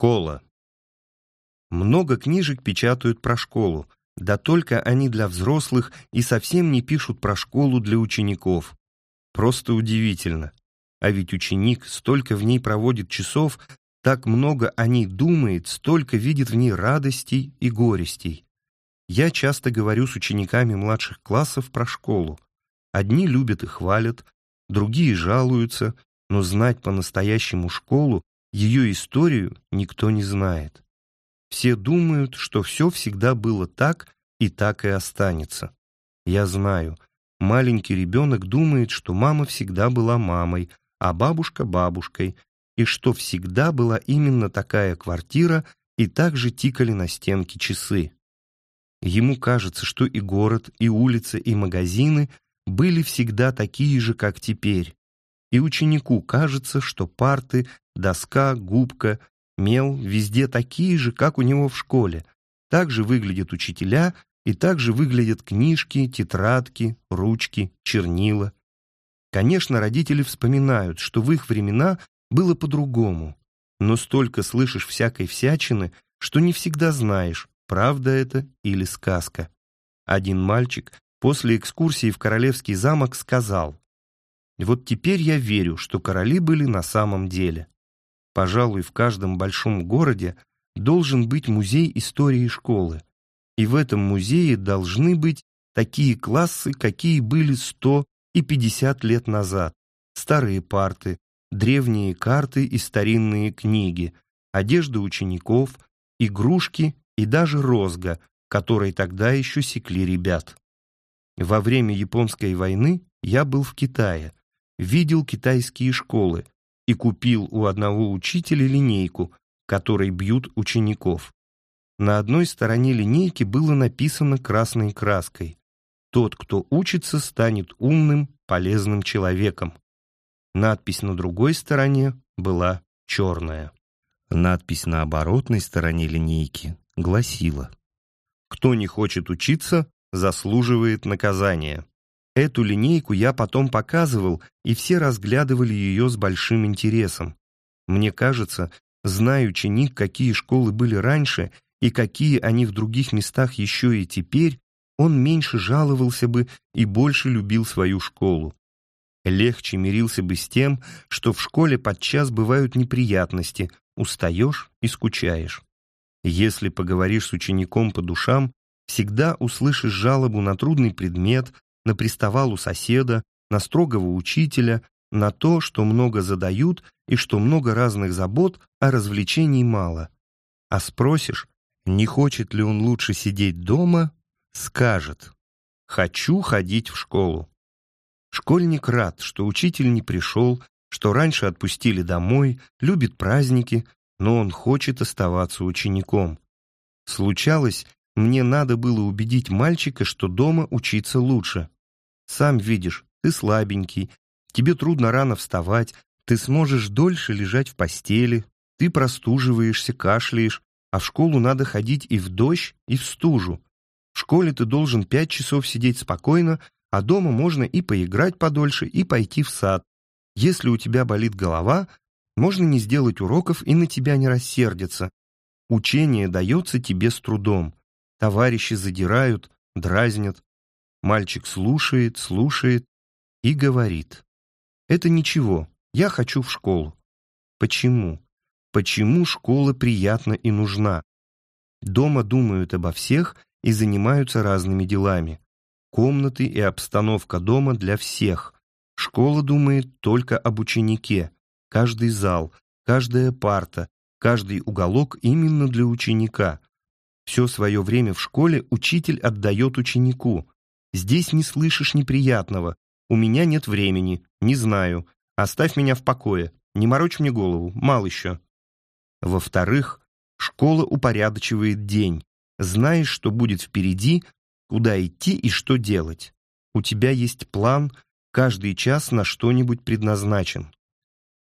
Школа. Много книжек печатают про школу, да только они для взрослых и совсем не пишут про школу для учеников. Просто удивительно. А ведь ученик столько в ней проводит часов, так много о ней думает, столько видит в ней радостей и горестей. Я часто говорю с учениками младших классов про школу. Одни любят и хвалят, другие жалуются, но знать по-настоящему школу, ее историю никто не знает. Все думают, что все всегда было так и так и останется. Я знаю, маленький ребенок думает, что мама всегда была мамой, а бабушка — бабушкой, и что всегда была именно такая квартира, и также тикали на стенке часы. Ему кажется, что и город, и улицы, и магазины были всегда такие же, как теперь. И ученику кажется, что парты, доска, губка, мел везде такие же, как у него в школе. Так же выглядят учителя, и так же выглядят книжки, тетрадки, ручки, чернила. Конечно, родители вспоминают, что в их времена было по-другому, но столько слышишь всякой всячины, что не всегда знаешь, правда это или сказка. Один мальчик после экскурсии в Королевский замок сказал, «Вот теперь я верю, что короли были на самом деле. Пожалуй, в каждом большом городе должен быть музей истории школы, и в этом музее должны быть такие классы, какие были сто и пятьдесят лет назад, старые парты, древние карты и старинные книги, одежда учеников, игрушки и даже розга, которой тогда еще секли ребят. Во время Японской войны я был в Китае, видел китайские школы и купил у одного учителя линейку, которой бьют учеников. На одной стороне линейки было написано красной краской «Тот, кто учится, станет умным, полезным человеком». Надпись на другой стороне была черная. Надпись на оборотной стороне линейки гласила «Кто не хочет учиться, заслуживает наказания». Эту линейку я потом показывал, и все разглядывали ее с большим интересом. Мне кажется, зная ученик, какие школы были раньше и какие они в других местах еще и теперь, он меньше жаловался бы и больше любил свою школу. Легче мирился бы с тем, что в школе подчас бывают неприятности, устаешь и скучаешь. Если поговоришь с учеником по душам, всегда услышишь жалобу на трудный предмет, на приставалу соседа, на строгого учителя, на то, что много задают и что много разных забот, а развлечений мало. А спросишь, не хочет ли он лучше сидеть дома, скажет «хочу ходить в школу». Школьник рад, что учитель не пришел, что раньше отпустили домой, любит праздники, но он хочет оставаться учеником. Случалось, мне надо было убедить мальчика, что дома учиться лучше. Сам видишь, ты слабенький, тебе трудно рано вставать, ты сможешь дольше лежать в постели, ты простуживаешься, кашляешь, а в школу надо ходить и в дождь, и в стужу. В школе ты должен пять часов сидеть спокойно, а дома можно и поиграть подольше, и пойти в сад. Если у тебя болит голова, можно не сделать уроков и на тебя не рассердятся. Учение дается тебе с трудом. Товарищи задирают, дразнят. Мальчик слушает, слушает и говорит. Это ничего, я хочу в школу. Почему? Почему школа приятна и нужна? Дома думают обо всех и занимаются разными делами. Комнаты и обстановка дома для всех. Школа думает только об ученике. Каждый зал, каждая парта, каждый уголок именно для ученика. Все свое время в школе учитель отдает ученику. Здесь не слышишь неприятного. У меня нет времени, не знаю. Оставь меня в покое, не морочь мне голову, мал еще. Во-вторых, школа упорядочивает день. Знаешь, что будет впереди, куда идти и что делать. У тебя есть план, каждый час на что-нибудь предназначен.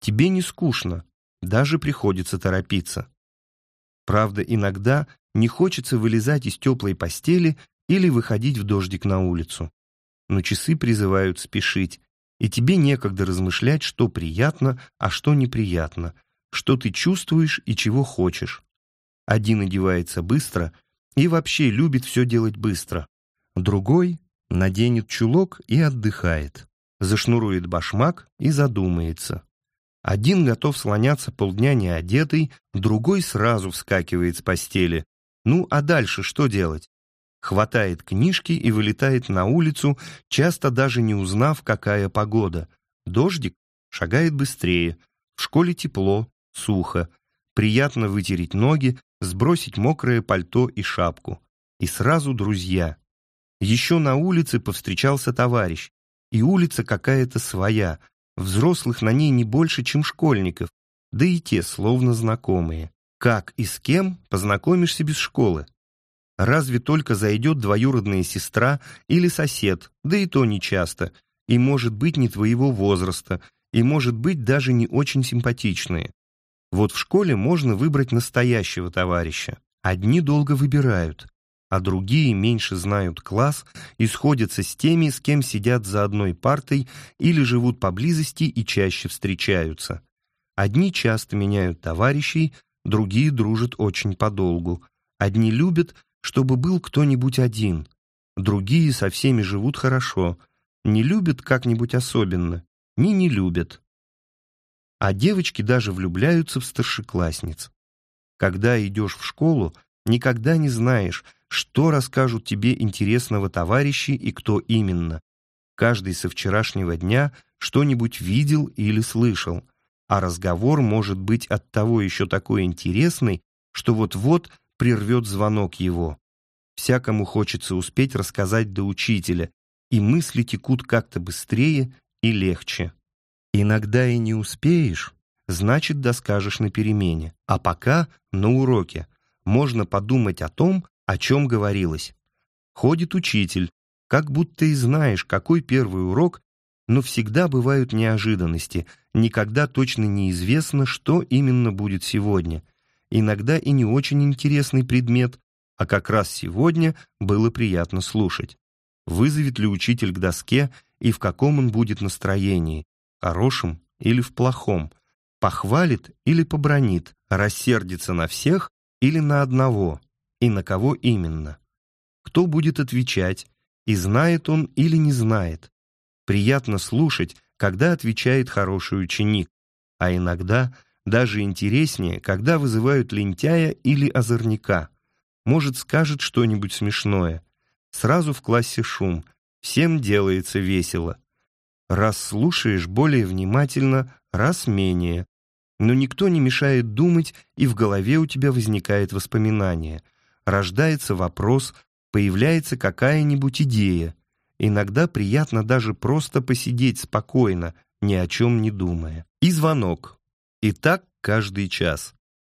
Тебе не скучно, даже приходится торопиться. Правда, иногда не хочется вылезать из теплой постели или выходить в дождик на улицу. Но часы призывают спешить, и тебе некогда размышлять, что приятно, а что неприятно, что ты чувствуешь и чего хочешь. Один одевается быстро и вообще любит все делать быстро. Другой наденет чулок и отдыхает. Зашнурует башмак и задумается. Один готов слоняться полдня неодетый, другой сразу вскакивает с постели. Ну, а дальше что делать? Хватает книжки и вылетает на улицу, часто даже не узнав, какая погода. Дождик шагает быстрее, в школе тепло, сухо. Приятно вытереть ноги, сбросить мокрое пальто и шапку. И сразу друзья. Еще на улице повстречался товарищ. И улица какая-то своя, взрослых на ней не больше, чем школьников, да и те словно знакомые. Как и с кем познакомишься без школы? Разве только зайдет двоюродная сестра или сосед, да и то нечасто, и может быть не твоего возраста, и может быть даже не очень симпатичные. Вот в школе можно выбрать настоящего товарища. Одни долго выбирают, а другие меньше знают класс и сходятся с теми, с кем сидят за одной партой или живут поблизости и чаще встречаются. Одни часто меняют товарищей, другие дружат очень подолгу. Одни любят, чтобы был кто-нибудь один, другие со всеми живут хорошо, не любят как-нибудь особенно, ни не любят. А девочки даже влюбляются в старшеклассниц. Когда идешь в школу, никогда не знаешь, что расскажут тебе интересного товарищи и кто именно. Каждый со вчерашнего дня что-нибудь видел или слышал, а разговор может быть от того еще такой интересный, что вот-вот прервет звонок его. Всякому хочется успеть рассказать до учителя, и мысли текут как-то быстрее и легче. Иногда и не успеешь, значит, доскажешь на перемене. А пока на уроке можно подумать о том, о чем говорилось. Ходит учитель, как будто и знаешь, какой первый урок, но всегда бывают неожиданности, никогда точно неизвестно, что именно будет сегодня. Иногда и не очень интересный предмет, а как раз сегодня было приятно слушать. Вызовет ли учитель к доске и в каком он будет настроении, хорошем или в плохом, похвалит или побронит, рассердится на всех или на одного, и на кого именно. Кто будет отвечать, и знает он или не знает. Приятно слушать, когда отвечает хороший ученик, а иногда даже интереснее, когда вызывают лентяя или озорника. Может, скажет что-нибудь смешное. Сразу в классе шум, всем делается весело. Раз слушаешь более внимательно, раз менее. Но никто не мешает думать, и в голове у тебя возникает воспоминание. Рождается вопрос, появляется какая-нибудь идея. Иногда приятно даже просто посидеть спокойно, ни о чем не думая. И звонок. И так каждый час.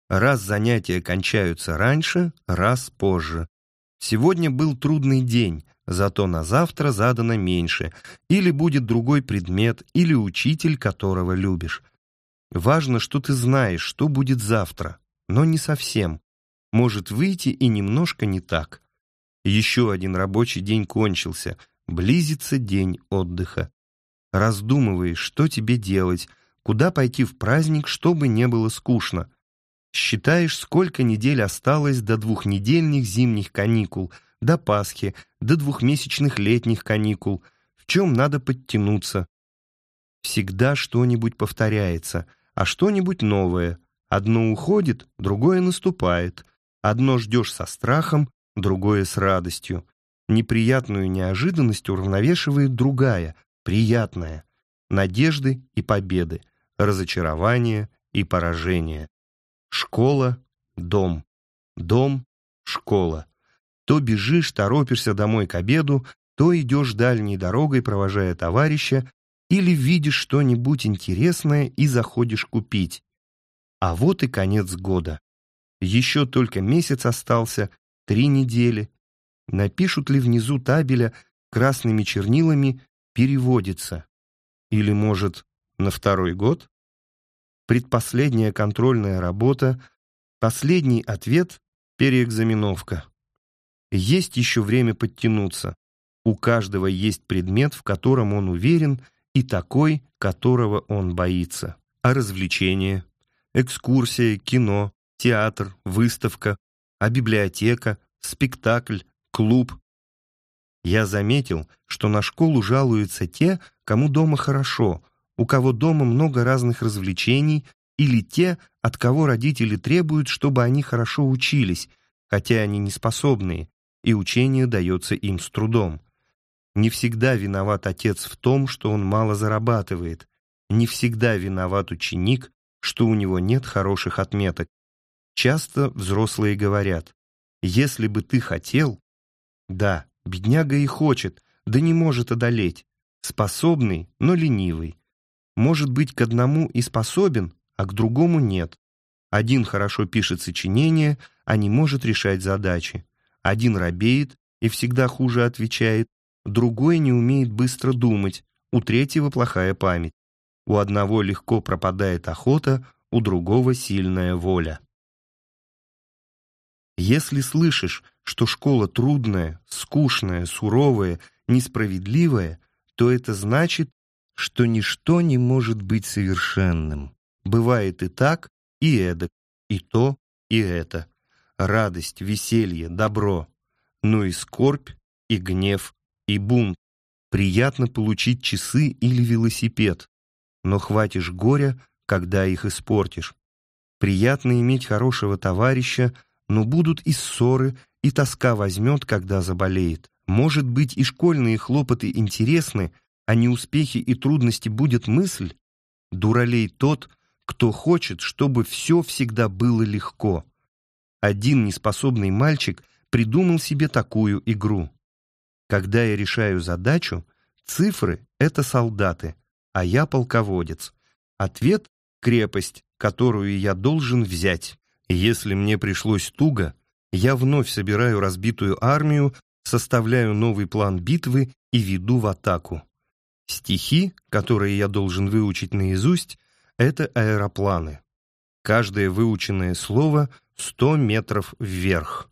Раз занятия кончаются раньше, раз позже. Сегодня был трудный день, зато на завтра задано меньше, или будет другой предмет, или учитель, которого любишь. Важно, что ты знаешь, что будет завтра, но не совсем. Может выйти и немножко не так. Еще один рабочий день кончился, близится день отдыха. Раздумываешь, что тебе делать, куда пойти в праздник, чтобы не было скучно. Считаешь, сколько недель осталось до двухнедельных зимних каникул, до Пасхи, до двухмесячных летних каникул, в чем надо подтянуться. Всегда что-нибудь повторяется, а что-нибудь новое. Одно уходит, другое наступает. Одно ждешь со страхом, другое с радостью. Неприятную неожиданность уравновешивает другая, приятная. Надежды и победы, разочарование и поражение. Школа, дом. Дом, школа. То бежишь, торопишься домой к обеду, то идешь дальней дорогой, провожая товарища, или видишь что-нибудь интересное и заходишь купить. А вот и конец года. Еще только месяц остался, три недели. Напишут ли внизу табеля красными чернилами «переводится»? Или, может, на второй год? предпоследняя контрольная работа, последний ответ — переэкзаменовка. Есть еще время подтянуться. У каждого есть предмет, в котором он уверен, и такой, которого он боится. А развлечения? экскурсия, кино, театр, выставка, а библиотека, спектакль, клуб. Я заметил, что на школу жалуются те, кому дома хорошо, у кого дома много разных развлечений, или те, от кого родители требуют, чтобы они хорошо учились, хотя они не способные, и учение дается им с трудом. Не всегда виноват отец в том, что он мало зарабатывает, не всегда виноват ученик, что у него нет хороших отметок. Часто взрослые говорят, если бы ты хотел... Да, бедняга и хочет, да не может одолеть. Способный, но ленивый. Может быть, к одному и способен, а к другому нет. Один хорошо пишет сочинения, а не может решать задачи. Один робеет и всегда хуже отвечает, другой не умеет быстро думать, у третьего плохая память. У одного легко пропадает охота, у другого сильная воля. Если слышишь, что школа трудная, скучная, суровая, несправедливая, то это значит, что ничто не может быть совершенным. Бывает и так, и эдак, и то, и это. Радость, веселье, добро. Но и скорбь, и гнев, и бунт. Приятно получить часы или велосипед, но хватишь горя, когда их испортишь. Приятно иметь хорошего товарища, но будут и ссоры, и тоска возьмет, когда заболеет. Может быть, и школьные хлопоты интересны, а неуспехи и трудности будет мысль? Дуралей тот, кто хочет, чтобы все всегда было легко. Один неспособный мальчик придумал себе такую игру. Когда я решаю задачу, цифры — это солдаты, а я полководец. Ответ — крепость, которую я должен взять. Если мне пришлось туго, я вновь собираю разбитую армию, составляю новый план битвы и веду в атаку. Стихи, которые я должен выучить наизусть, это аэропланы. Каждое выученное слово — сто метров вверх.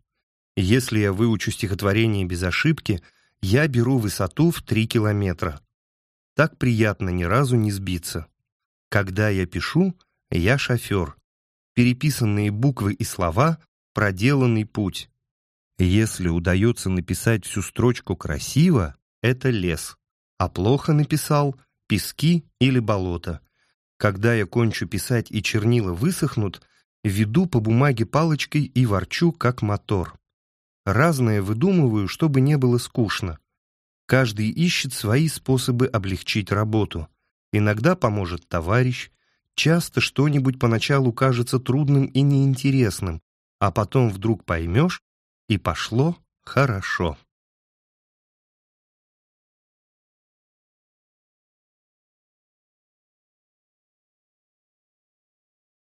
Если я выучу стихотворение без ошибки, я беру высоту в три километра. Так приятно ни разу не сбиться. Когда я пишу, я шофер. Переписанные буквы и слова — проделанный путь. Если удается написать всю строчку красиво, это лес, а плохо написал — пески или болото. Когда я кончу писать и чернила высохнут, веду по бумаге палочкой и ворчу, как мотор. Разное выдумываю, чтобы не было скучно. Каждый ищет свои способы облегчить работу. Иногда поможет товарищ, часто что-нибудь поначалу кажется трудным и неинтересным, а потом вдруг поймешь, и пошло хорошо.